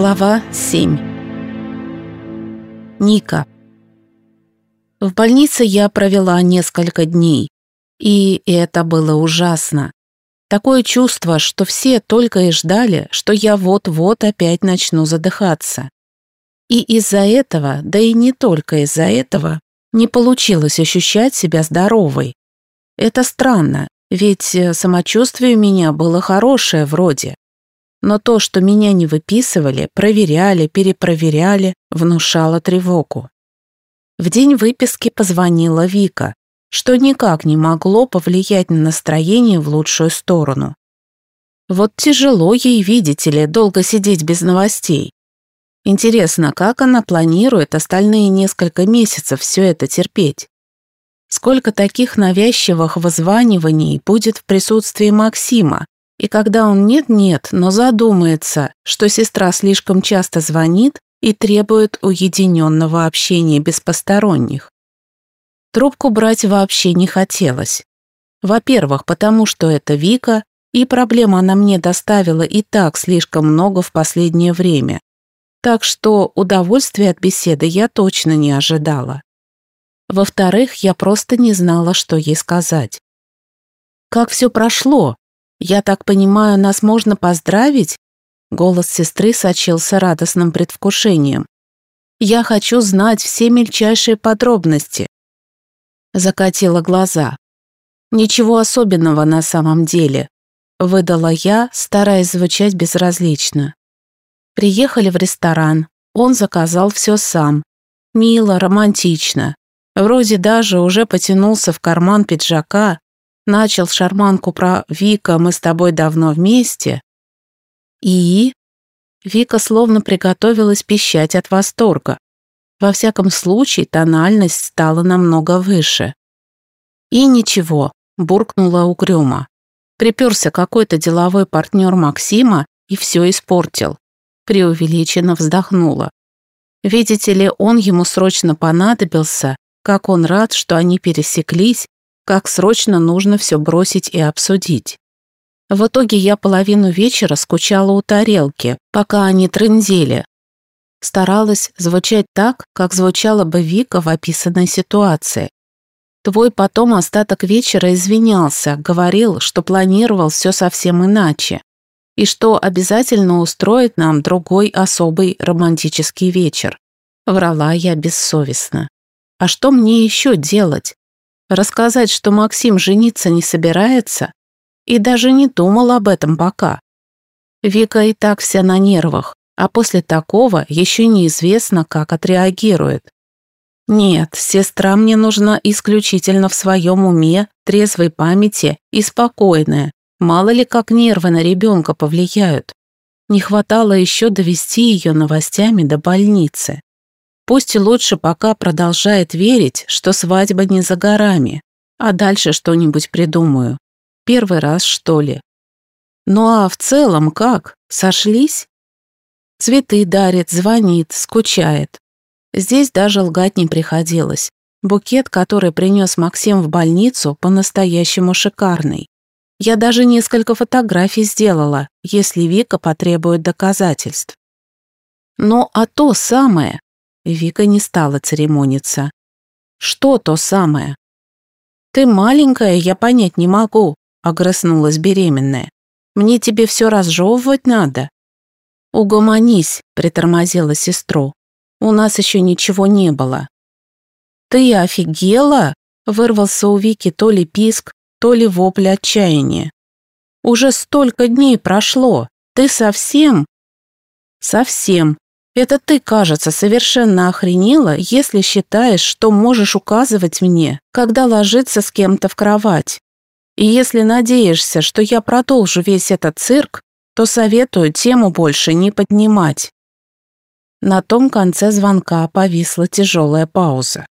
Глава 7 Ника В больнице я провела несколько дней, и это было ужасно. Такое чувство, что все только и ждали, что я вот-вот опять начну задыхаться. И из-за этого, да и не только из-за этого, не получилось ощущать себя здоровой. Это странно, ведь э, самочувствие у меня было хорошее вроде. Но то, что меня не выписывали, проверяли, перепроверяли, внушало тревогу. В день выписки позвонила Вика, что никак не могло повлиять на настроение в лучшую сторону. Вот тяжело ей, видите ли, долго сидеть без новостей. Интересно, как она планирует остальные несколько месяцев все это терпеть? Сколько таких навязчивых вызваниваний будет в присутствии Максима, и когда он нет-нет, но задумается, что сестра слишком часто звонит и требует уединенного общения без посторонних. Трубку брать вообще не хотелось. Во-первых, потому что это Вика, и проблем она мне доставила и так слишком много в последнее время. Так что удовольствия от беседы я точно не ожидала. Во-вторых, я просто не знала, что ей сказать. «Как все прошло?» «Я так понимаю, нас можно поздравить?» Голос сестры сочился радостным предвкушением. «Я хочу знать все мельчайшие подробности». Закатила глаза. «Ничего особенного на самом деле», выдала я, стараясь звучать безразлично. Приехали в ресторан. Он заказал все сам. Мило, романтично. Вроде даже уже потянулся в карман пиджака, начал шарманку про «Вика, мы с тобой давно вместе». И... Вика словно приготовилась пищать от восторга. Во всяком случае, тональность стала намного выше. И ничего, буркнула угрюмо. Приперся какой-то деловой партнер Максима и все испортил. Преувеличенно вздохнула. Видите ли, он ему срочно понадобился, как он рад, что они пересеклись, как срочно нужно все бросить и обсудить. В итоге я половину вечера скучала у тарелки, пока они трындели. Старалась звучать так, как звучала бы Вика в описанной ситуации. Твой потом остаток вечера извинялся, говорил, что планировал все совсем иначе, и что обязательно устроит нам другой особый романтический вечер. Врала я бессовестно. А что мне еще делать? Рассказать, что Максим жениться не собирается? И даже не думал об этом пока. Вика и так вся на нервах, а после такого еще неизвестно, как отреагирует. Нет, сестра мне нужна исключительно в своем уме, трезвой памяти и спокойная. Мало ли как нервы на ребенка повлияют. Не хватало еще довести ее новостями до больницы. Пусть лучше пока продолжает верить, что свадьба не за горами, а дальше что-нибудь придумаю. Первый раз, что ли. Ну а в целом как? Сошлись? Цветы дарит, звонит, скучает. Здесь даже лгать не приходилось. Букет, который принес Максим в больницу, по-настоящему шикарный. Я даже несколько фотографий сделала, если Вика потребует доказательств. Но а то самое, Вика не стала церемониться. «Что то самое?» «Ты маленькая, я понять не могу», — огрызнулась беременная. «Мне тебе все разжевывать надо». «Угомонись», — притормозила сестру. «У нас еще ничего не было». «Ты офигела?» — вырвался у Вики то ли писк, то ли вопль отчаяния. «Уже столько дней прошло. Ты совсем?» «Совсем», это ты, кажется, совершенно охренела, если считаешь, что можешь указывать мне, когда ложиться с кем-то в кровать. И если надеешься, что я продолжу весь этот цирк, то советую тему больше не поднимать. На том конце звонка повисла тяжелая пауза.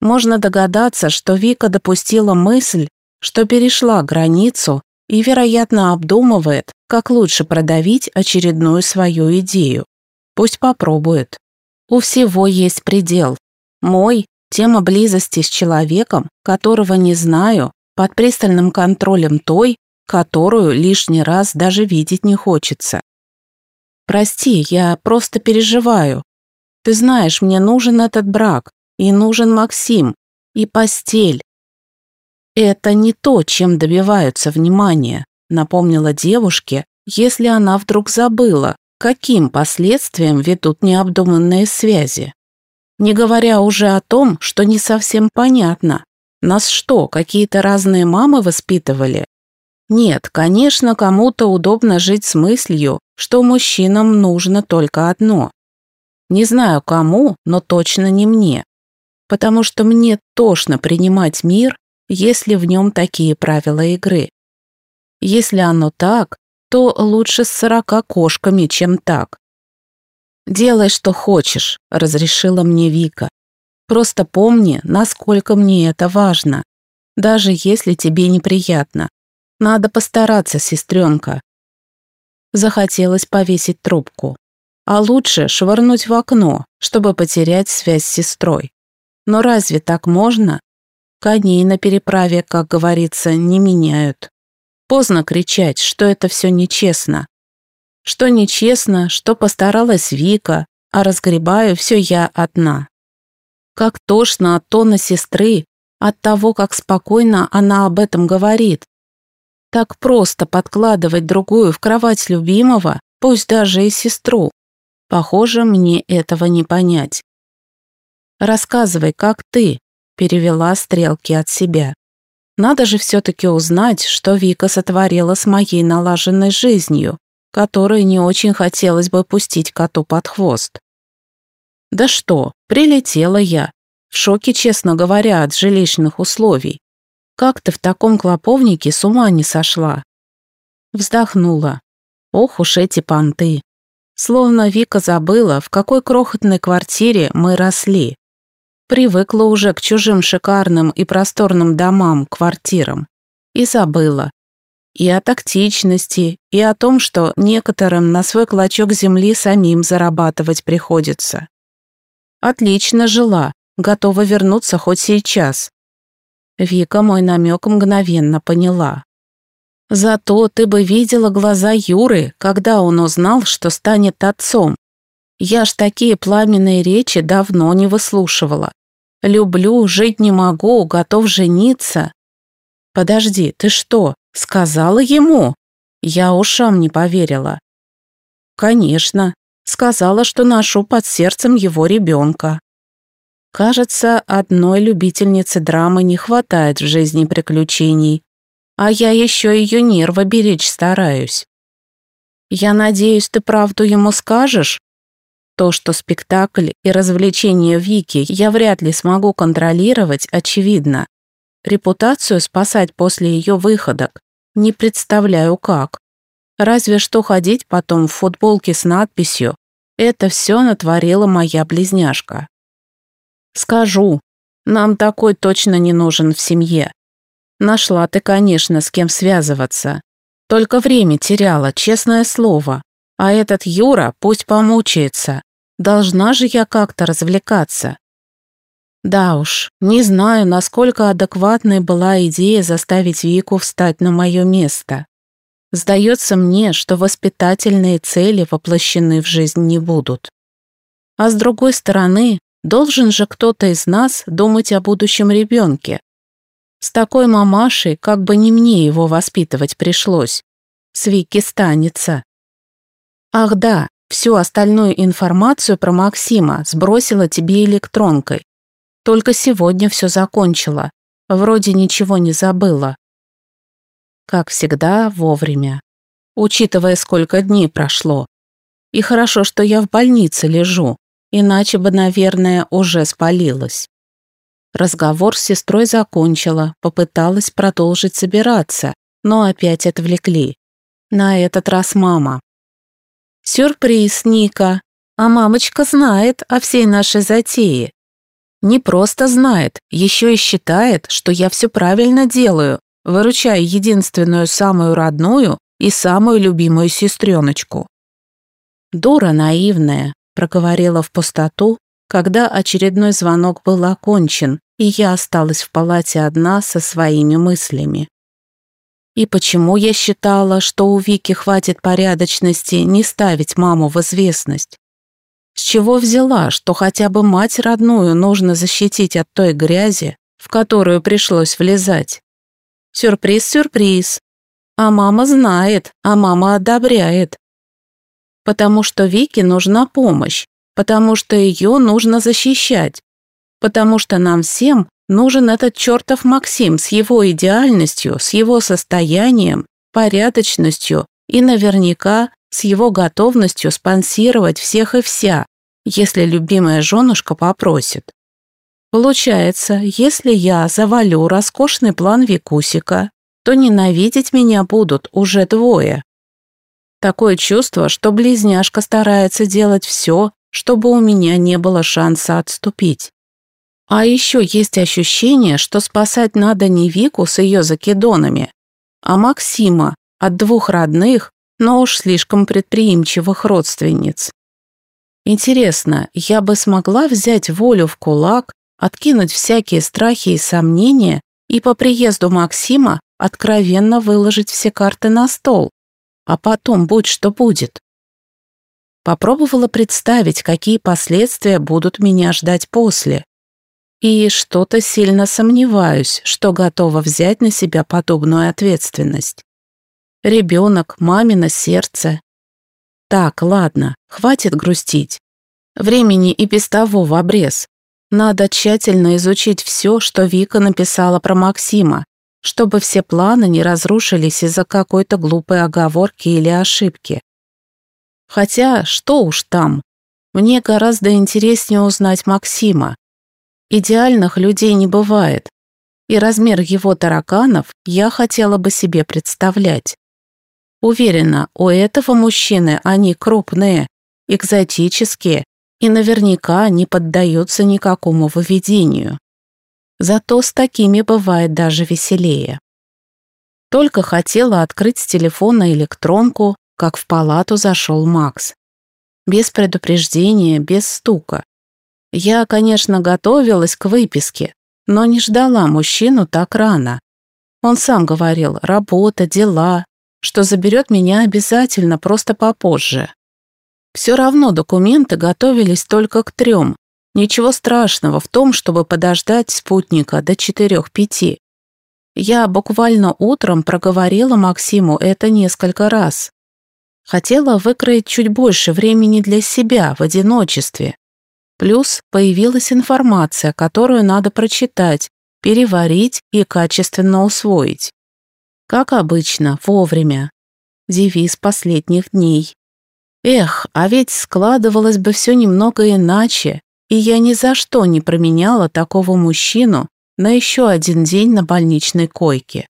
Можно догадаться, что Вика допустила мысль, что перешла границу и, вероятно, обдумывает, как лучше продавить очередную свою идею. Пусть попробует. У всего есть предел. Мой – тема близости с человеком, которого не знаю, под пристальным контролем той, которую лишний раз даже видеть не хочется. Прости, я просто переживаю. Ты знаешь, мне нужен этот брак, и нужен Максим, и постель. Это не то, чем добиваются внимания, напомнила девушке, если она вдруг забыла, каким последствиям ведут необдуманные связи. Не говоря уже о том, что не совсем понятно, нас что, какие-то разные мамы воспитывали? Нет, конечно, кому-то удобно жить с мыслью, что мужчинам нужно только одно. Не знаю кому, но точно не мне. Потому что мне тошно принимать мир, если в нем такие правила игры. Если оно так, то лучше с сорока кошками, чем так. «Делай, что хочешь», — разрешила мне Вика. «Просто помни, насколько мне это важно, даже если тебе неприятно. Надо постараться, сестренка». Захотелось повесить трубку. А лучше швырнуть в окно, чтобы потерять связь с сестрой. Но разве так можно? Коней на переправе, как говорится, не меняют. Поздно кричать, что это все нечестно. Что нечестно, что постаралась Вика, а разгребаю все я одна. Как тошно от тона сестры, от того, как спокойно она об этом говорит. Так просто подкладывать другую в кровать любимого, пусть даже и сестру. Похоже, мне этого не понять. «Рассказывай, как ты?» – перевела стрелки от себя. Надо же все-таки узнать, что Вика сотворила с моей налаженной жизнью, которую не очень хотелось бы пустить коту под хвост. Да что, прилетела я. В шоке, честно говоря, от жилищных условий. Как ты в таком клоповнике с ума не сошла? Вздохнула. Ох уж эти понты. Словно Вика забыла, в какой крохотной квартире мы росли. Привыкла уже к чужим шикарным и просторным домам, квартирам. И забыла. И о тактичности, и о том, что некоторым на свой клочок земли самим зарабатывать приходится. Отлично жила, готова вернуться хоть сейчас. Вика мой намек мгновенно поняла. Зато ты бы видела глаза Юры, когда он узнал, что станет отцом. Я ж такие пламенные речи давно не выслушивала. Люблю, жить не могу, готов жениться. Подожди, ты что, сказала ему? Я ушам не поверила. Конечно, сказала, что ношу под сердцем его ребенка. Кажется, одной любительницы драмы не хватает в жизни приключений, а я еще ее нервы беречь стараюсь. Я надеюсь, ты правду ему скажешь? То, что спектакль и развлечение Вики я вряд ли смогу контролировать, очевидно. Репутацию спасать после ее выходок не представляю как. Разве что ходить потом в футболке с надписью «Это все натворила моя близняшка». Скажу, нам такой точно не нужен в семье. Нашла ты, конечно, с кем связываться. Только время теряла, честное слово. А этот Юра пусть помучается. Должна же я как-то развлекаться. Да уж, не знаю, насколько адекватной была идея заставить Вику встать на мое место. Сдается мне, что воспитательные цели воплощены в жизнь не будут. А с другой стороны, должен же кто-то из нас думать о будущем ребенке. С такой мамашей, как бы не мне его воспитывать пришлось. С Вики станется. Ах да, всю остальную информацию про Максима сбросила тебе электронкой. Только сегодня все закончила. Вроде ничего не забыла. Как всегда, вовремя. Учитывая, сколько дней прошло. И хорошо, что я в больнице лежу, иначе бы, наверное, уже спалилась. Разговор с сестрой закончила, попыталась продолжить собираться, но опять отвлекли. На этот раз мама. Сюрприз, Ника. А мамочка знает о всей нашей затее. Не просто знает, еще и считает, что я все правильно делаю, выручая единственную самую родную и самую любимую сестреночку. «Дура наивная», — проговорила в пустоту, когда очередной звонок был окончен, и я осталась в палате одна со своими мыслями. И почему я считала, что у Вики хватит порядочности не ставить маму в известность? С чего взяла, что хотя бы мать родную нужно защитить от той грязи, в которую пришлось влезать? Сюрприз-сюрприз. А мама знает, а мама одобряет. Потому что Вике нужна помощь, потому что ее нужно защищать, потому что нам всем нужен этот чертов Максим с его идеальностью, с его состоянием, порядочностью и наверняка с его готовностью спонсировать всех и вся, если любимая женушка попросит. Получается, если я завалю роскошный план Викусика, то ненавидеть меня будут уже двое. Такое чувство, что близняшка старается делать все, чтобы у меня не было шанса отступить. А еще есть ощущение, что спасать надо не Вику с ее закидонами, а Максима от двух родных, но уж слишком предприимчивых родственниц. Интересно, я бы смогла взять волю в кулак, откинуть всякие страхи и сомнения и по приезду Максима откровенно выложить все карты на стол, а потом будь что будет. Попробовала представить, какие последствия будут меня ждать после. И что-то сильно сомневаюсь, что готова взять на себя подобную ответственность. Ребенок, мамино сердце. Так, ладно, хватит грустить. Времени и без того в обрез. Надо тщательно изучить все, что Вика написала про Максима, чтобы все планы не разрушились из-за какой-то глупой оговорки или ошибки. Хотя, что уж там, мне гораздо интереснее узнать Максима. Идеальных людей не бывает, и размер его тараканов я хотела бы себе представлять. Уверена, у этого мужчины они крупные, экзотические и наверняка не поддаются никакому выведению. Зато с такими бывает даже веселее. Только хотела открыть с телефона электронку, как в палату зашел Макс. Без предупреждения, без стука. Я, конечно, готовилась к выписке, но не ждала мужчину так рано. Он сам говорил, работа, дела, что заберет меня обязательно, просто попозже. Все равно документы готовились только к трем, Ничего страшного в том, чтобы подождать спутника до четырех-пяти. Я буквально утром проговорила Максиму это несколько раз. Хотела выкроить чуть больше времени для себя в одиночестве. Плюс появилась информация, которую надо прочитать, переварить и качественно усвоить. Как обычно, вовремя. Девиз последних дней. Эх, а ведь складывалось бы все немного иначе, и я ни за что не променяла такого мужчину на еще один день на больничной койке.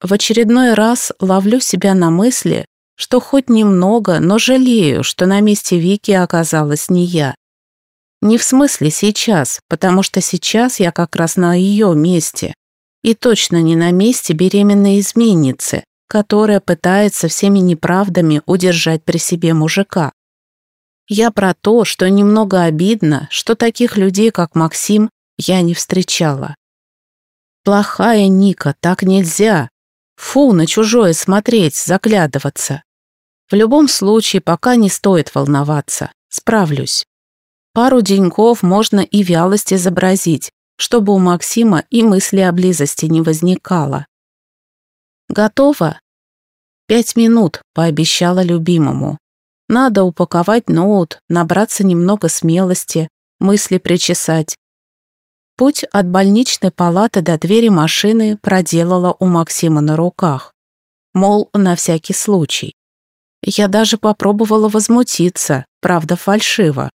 В очередной раз ловлю себя на мысли, что хоть немного, но жалею, что на месте Вики оказалась не я. Не в смысле сейчас, потому что сейчас я как раз на ее месте. И точно не на месте беременной изменницы, которая пытается всеми неправдами удержать при себе мужика. Я про то, что немного обидно, что таких людей, как Максим, я не встречала. Плохая Ника, так нельзя. Фу, на чужое смотреть, заглядываться. В любом случае, пока не стоит волноваться. Справлюсь. Пару деньков можно и вялость изобразить, чтобы у Максима и мысли о близости не возникало. Готово? Пять минут, пообещала любимому. Надо упаковать ноут, набраться немного смелости, мысли причесать. Путь от больничной палаты до двери машины проделала у Максима на руках. Мол, на всякий случай. Я даже попробовала возмутиться, правда фальшиво.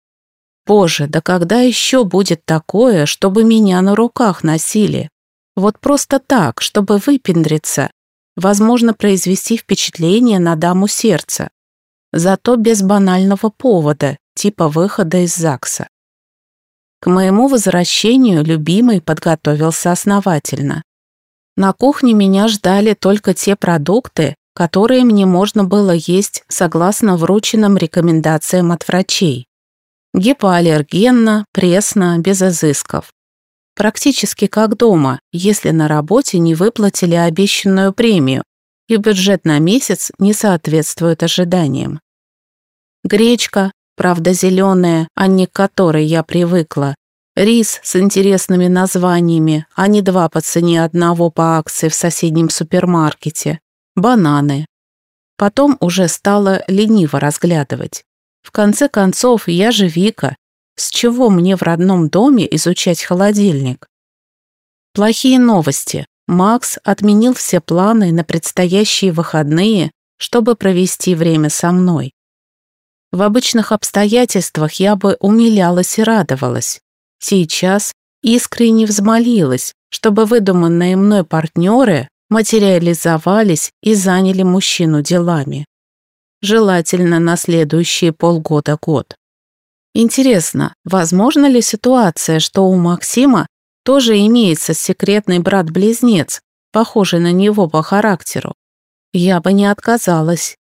Боже, да когда еще будет такое, чтобы меня на руках носили? Вот просто так, чтобы выпендриться. Возможно, произвести впечатление на даму сердца зато без банального повода, типа выхода из ЗАГСа. К моему возвращению любимый подготовился основательно. На кухне меня ждали только те продукты, которые мне можно было есть согласно врученным рекомендациям от врачей. Гипоаллергенно, пресно, без изысков. Практически как дома, если на работе не выплатили обещанную премию, и бюджет на месяц не соответствует ожиданиям. Гречка, правда зеленая, а не к которой я привыкла, рис с интересными названиями, а не два по цене одного по акции в соседнем супермаркете, бананы. Потом уже стала лениво разглядывать. В конце концов, я же Вика. С чего мне в родном доме изучать холодильник? Плохие новости. Макс отменил все планы на предстоящие выходные, чтобы провести время со мной. В обычных обстоятельствах я бы умилялась и радовалась. Сейчас искренне взмолилась, чтобы выдуманные мной партнеры материализовались и заняли мужчину делами. Желательно на следующие полгода-год. Интересно, возможно ли ситуация, что у Максима тоже имеется секретный брат-близнец, похожий на него по характеру? Я бы не отказалась.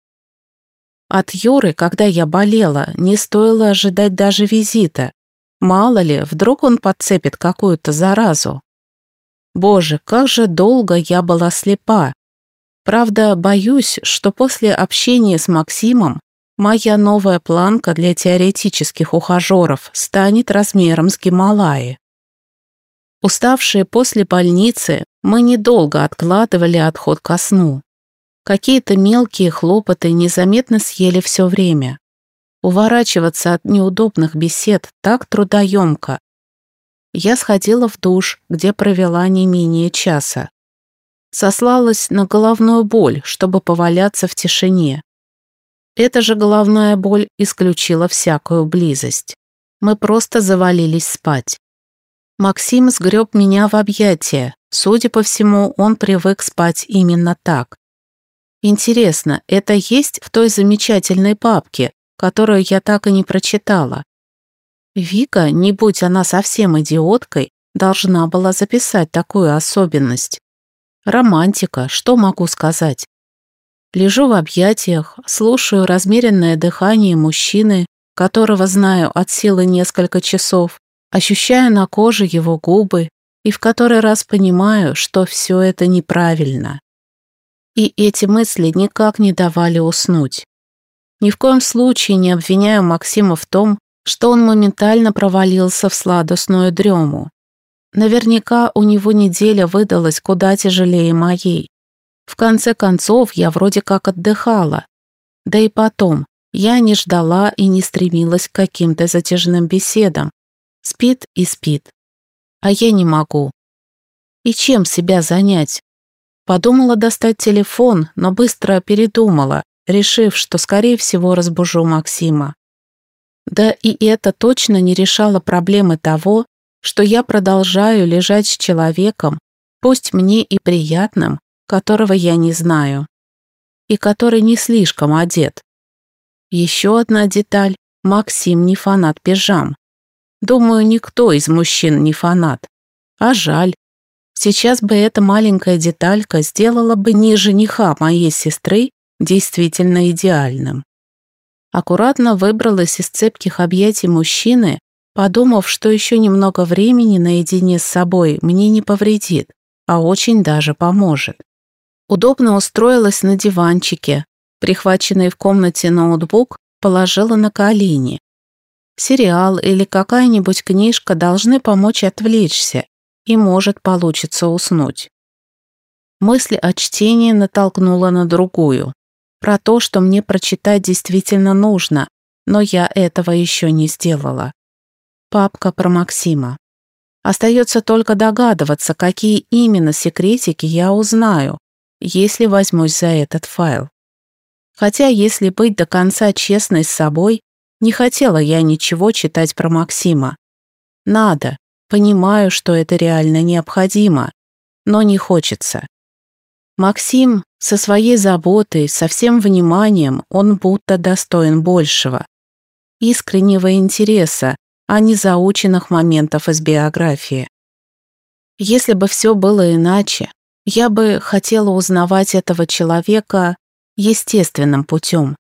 От Юры, когда я болела, не стоило ожидать даже визита. Мало ли, вдруг он подцепит какую-то заразу. Боже, как же долго я была слепа. Правда, боюсь, что после общения с Максимом моя новая планка для теоретических ухажеров станет размером с Гималаи. Уставшие после больницы, мы недолго откладывали отход ко сну. Какие-то мелкие хлопоты незаметно съели все время. Уворачиваться от неудобных бесед так трудоемко. Я сходила в душ, где провела не менее часа. Сослалась на головную боль, чтобы поваляться в тишине. Эта же головная боль исключила всякую близость. Мы просто завалились спать. Максим сгреб меня в объятия. Судя по всему, он привык спать именно так. Интересно, это есть в той замечательной папке, которую я так и не прочитала? Вика, не будь она совсем идиоткой, должна была записать такую особенность. Романтика, что могу сказать? Лежу в объятиях, слушаю размеренное дыхание мужчины, которого знаю от силы несколько часов, ощущаю на коже его губы и в который раз понимаю, что все это неправильно и эти мысли никак не давали уснуть. Ни в коем случае не обвиняю Максима в том, что он моментально провалился в сладостную дрему. Наверняка у него неделя выдалась куда тяжелее моей. В конце концов, я вроде как отдыхала. Да и потом, я не ждала и не стремилась к каким-то затяжным беседам. Спит и спит. А я не могу. И чем себя занять? Подумала достать телефон, но быстро передумала, решив, что, скорее всего, разбужу Максима. Да и это точно не решало проблемы того, что я продолжаю лежать с человеком, пусть мне и приятным, которого я не знаю, и который не слишком одет. Еще одна деталь – Максим не фанат пижам. Думаю, никто из мужчин не фанат. А жаль, Сейчас бы эта маленькая деталька сделала бы не жениха моей сестры действительно идеальным. Аккуратно выбралась из цепких объятий мужчины, подумав, что еще немного времени наедине с собой мне не повредит, а очень даже поможет. Удобно устроилась на диванчике, прихваченный в комнате ноутбук положила на колени. Сериал или какая-нибудь книжка должны помочь отвлечься, и может получится уснуть. Мысль о чтении натолкнула на другую. Про то, что мне прочитать действительно нужно, но я этого еще не сделала. Папка про Максима. Остается только догадываться, какие именно секретики я узнаю, если возьмусь за этот файл. Хотя, если быть до конца честной с собой, не хотела я ничего читать про Максима. Надо, Понимаю, что это реально необходимо, но не хочется. Максим со своей заботой, со всем вниманием, он будто достоин большего. Искреннего интереса, а не заученных моментов из биографии. Если бы все было иначе, я бы хотела узнавать этого человека естественным путем,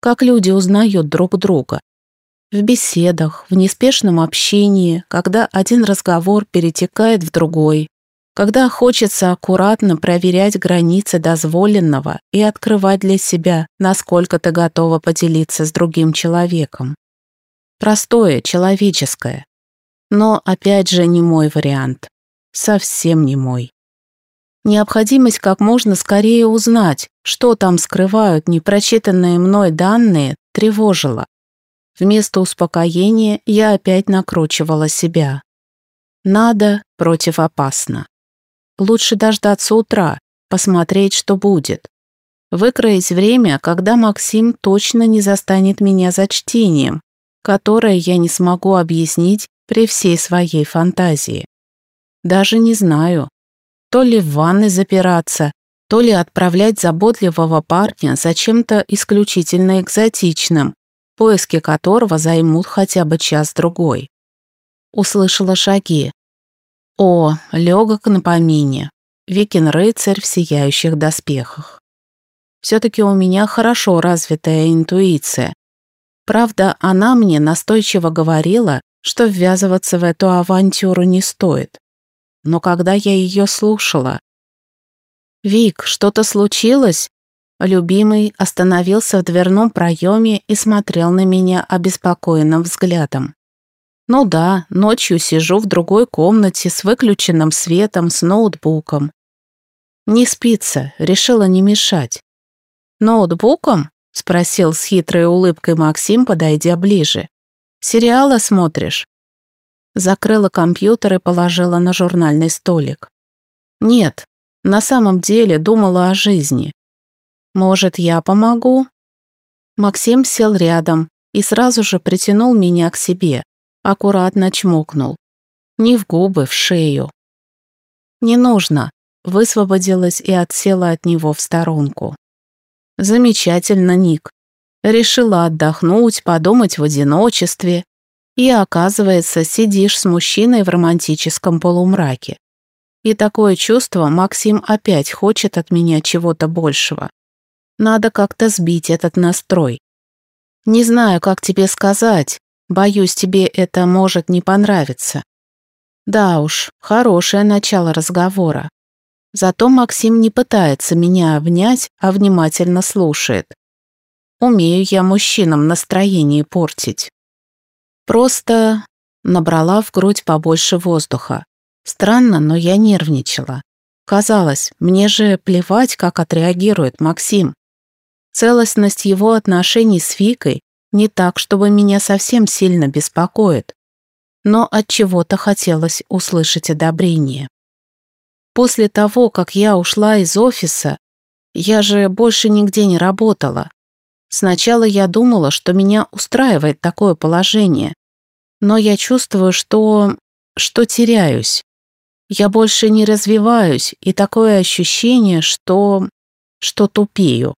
как люди узнают друг друга. В беседах, в неспешном общении, когда один разговор перетекает в другой, когда хочется аккуратно проверять границы дозволенного и открывать для себя, насколько ты готова поделиться с другим человеком. Простое, человеческое. Но опять же не мой вариант. Совсем не мой. Необходимость как можно скорее узнать, что там скрывают непрочитанные мной данные, тревожила. Вместо успокоения я опять накручивала себя. Надо против опасно. Лучше дождаться утра, посмотреть, что будет. Выкроить время, когда Максим точно не застанет меня за чтением, которое я не смогу объяснить при всей своей фантазии. Даже не знаю, то ли в ванной запираться, то ли отправлять заботливого парня за чем-то исключительно экзотичным, поиски которого займут хотя бы час-другой. Услышала шаги. О, легок на помине. Викин рыцарь в сияющих доспехах. Все-таки у меня хорошо развитая интуиция. Правда, она мне настойчиво говорила, что ввязываться в эту авантюру не стоит. Но когда я ее слушала... «Вик, что-то случилось?» Любимый остановился в дверном проеме и смотрел на меня обеспокоенным взглядом. «Ну да, ночью сижу в другой комнате с выключенным светом, с ноутбуком. Не спится, решила не мешать». «Ноутбуком?» — спросил с хитрой улыбкой Максим, подойдя ближе. «Сериалы смотришь?» Закрыла компьютер и положила на журнальный столик. «Нет, на самом деле думала о жизни. Может, я помогу?» Максим сел рядом и сразу же притянул меня к себе, аккуратно чмокнул. Не в губы, в шею. «Не нужно», высвободилась и отсела от него в сторонку. «Замечательно, Ник. Решила отдохнуть, подумать в одиночестве. И, оказывается, сидишь с мужчиной в романтическом полумраке. И такое чувство Максим опять хочет от меня чего-то большего. Надо как-то сбить этот настрой. Не знаю, как тебе сказать. Боюсь, тебе это может не понравиться. Да уж, хорошее начало разговора. Зато Максим не пытается меня обнять, а внимательно слушает. Умею я мужчинам настроение портить. Просто набрала в грудь побольше воздуха. Странно, но я нервничала. Казалось, мне же плевать, как отреагирует Максим. Целостность его отношений с Викой не так, чтобы меня совсем сильно беспокоит. Но от чего-то хотелось услышать одобрение. После того, как я ушла из офиса, я же больше нигде не работала. Сначала я думала, что меня устраивает такое положение, но я чувствую, что... что теряюсь. Я больше не развиваюсь, и такое ощущение, что... что тупею.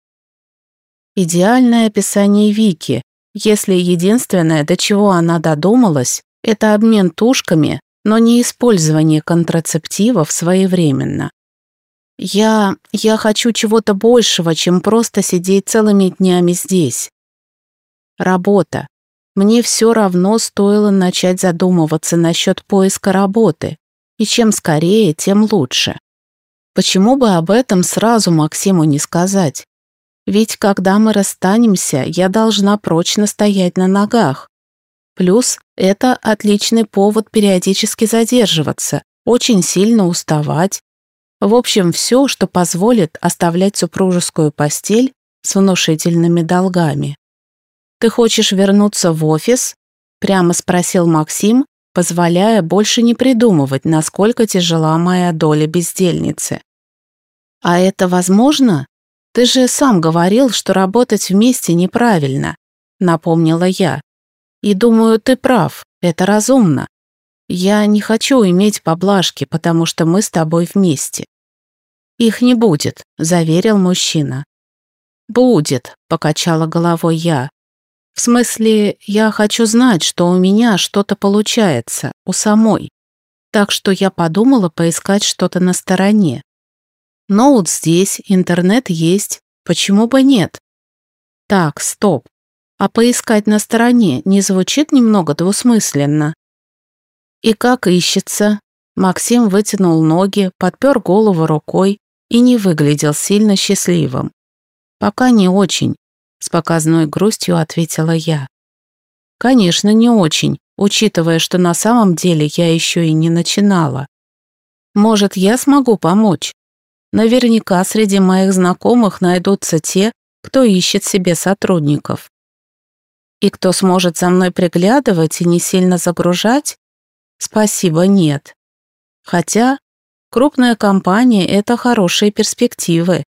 Идеальное описание Вики, если единственное, до чего она додумалась, это обмен тушками, но не использование контрацептивов своевременно. Я... я хочу чего-то большего, чем просто сидеть целыми днями здесь. Работа. Мне все равно стоило начать задумываться насчет поиска работы, и чем скорее, тем лучше. Почему бы об этом сразу Максиму не сказать? Ведь когда мы расстанемся, я должна прочно стоять на ногах. Плюс это отличный повод периодически задерживаться, очень сильно уставать в общем, все, что позволит оставлять супружескую постель с внушительными долгами. «Ты хочешь вернуться в офис?» – прямо спросил Максим, позволяя больше не придумывать, насколько тяжела моя доля бездельницы. «А это возможно? Ты же сам говорил, что работать вместе неправильно», – напомнила я. «И думаю, ты прав, это разумно. Я не хочу иметь поблажки, потому что мы с тобой вместе. «Их не будет», — заверил мужчина. «Будет», — покачала головой я. «В смысле, я хочу знать, что у меня что-то получается, у самой. Так что я подумала поискать что-то на стороне. Ноут здесь, интернет есть, почему бы нет?» «Так, стоп. А поискать на стороне не звучит немного двусмысленно? И как ищется? Максим вытянул ноги, подпер голову рукой и не выглядел сильно счастливым. «Пока не очень», — с показной грустью ответила я. «Конечно, не очень, учитывая, что на самом деле я еще и не начинала. Может, я смогу помочь? Наверняка среди моих знакомых найдутся те, кто ищет себе сотрудников. И кто сможет за мной приглядывать и не сильно загружать? Спасибо, нет. Хотя крупная компания – это хорошие перспективы.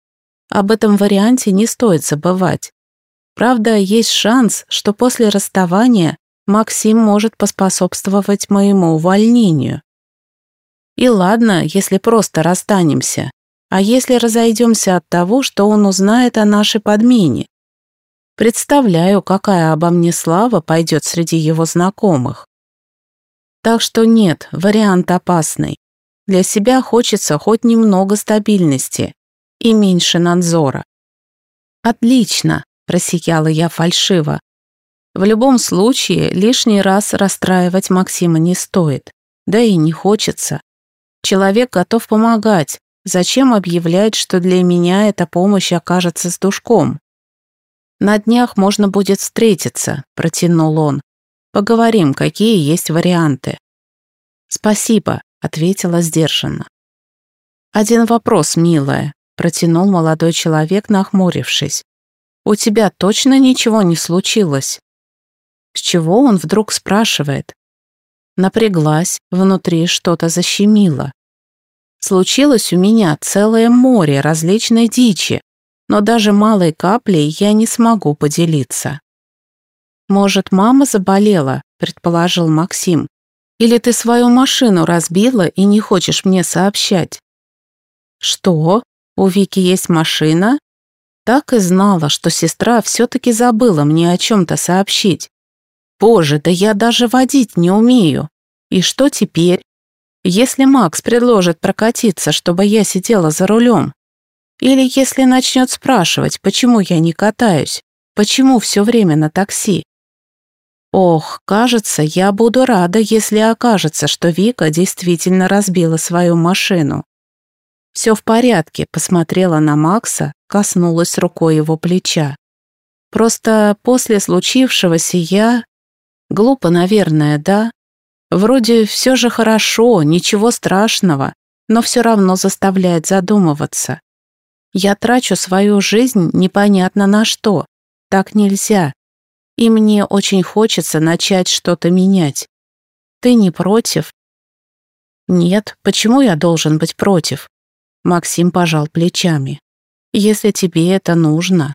Об этом варианте не стоит забывать. Правда, есть шанс, что после расставания Максим может поспособствовать моему увольнению. И ладно, если просто расстанемся. А если разойдемся от того, что он узнает о нашей подмене? Представляю, какая обо мне слава пойдет среди его знакомых. Так что нет, вариант опасный. Для себя хочется хоть немного стабильности и меньше надзора. «Отлично!» – просияла я фальшиво. В любом случае, лишний раз расстраивать Максима не стоит. Да и не хочется. Человек готов помогать. Зачем объявлять, что для меня эта помощь окажется с душком? На днях можно будет встретиться, протянул он. Поговорим, какие есть варианты. Спасибо, ответила сдержанно. Один вопрос, милая, протянул молодой человек, нахмурившись. У тебя точно ничего не случилось? С чего он вдруг спрашивает? Напряглась, внутри что-то защемило. Случилось у меня целое море различной дичи, но даже малой каплей я не смогу поделиться. «Может, мама заболела?» – предположил Максим. «Или ты свою машину разбила и не хочешь мне сообщать?» «Что? У Вики есть машина?» Так и знала, что сестра все-таки забыла мне о чем-то сообщить. Боже, да я даже водить не умею. И что теперь? Если Макс предложит прокатиться, чтобы я сидела за рулем? Или если начнет спрашивать, почему я не катаюсь? Почему все время на такси? Ох, кажется, я буду рада, если окажется, что Вика действительно разбила свою машину. Все в порядке, посмотрела на Макса, коснулась рукой его плеча. Просто после случившегося я... Глупо, наверное, да? Вроде все же хорошо, ничего страшного, но все равно заставляет задумываться. Я трачу свою жизнь непонятно на что. Так нельзя. И мне очень хочется начать что-то менять. Ты не против? Нет, почему я должен быть против? Максим пожал плечами. Если тебе это нужно.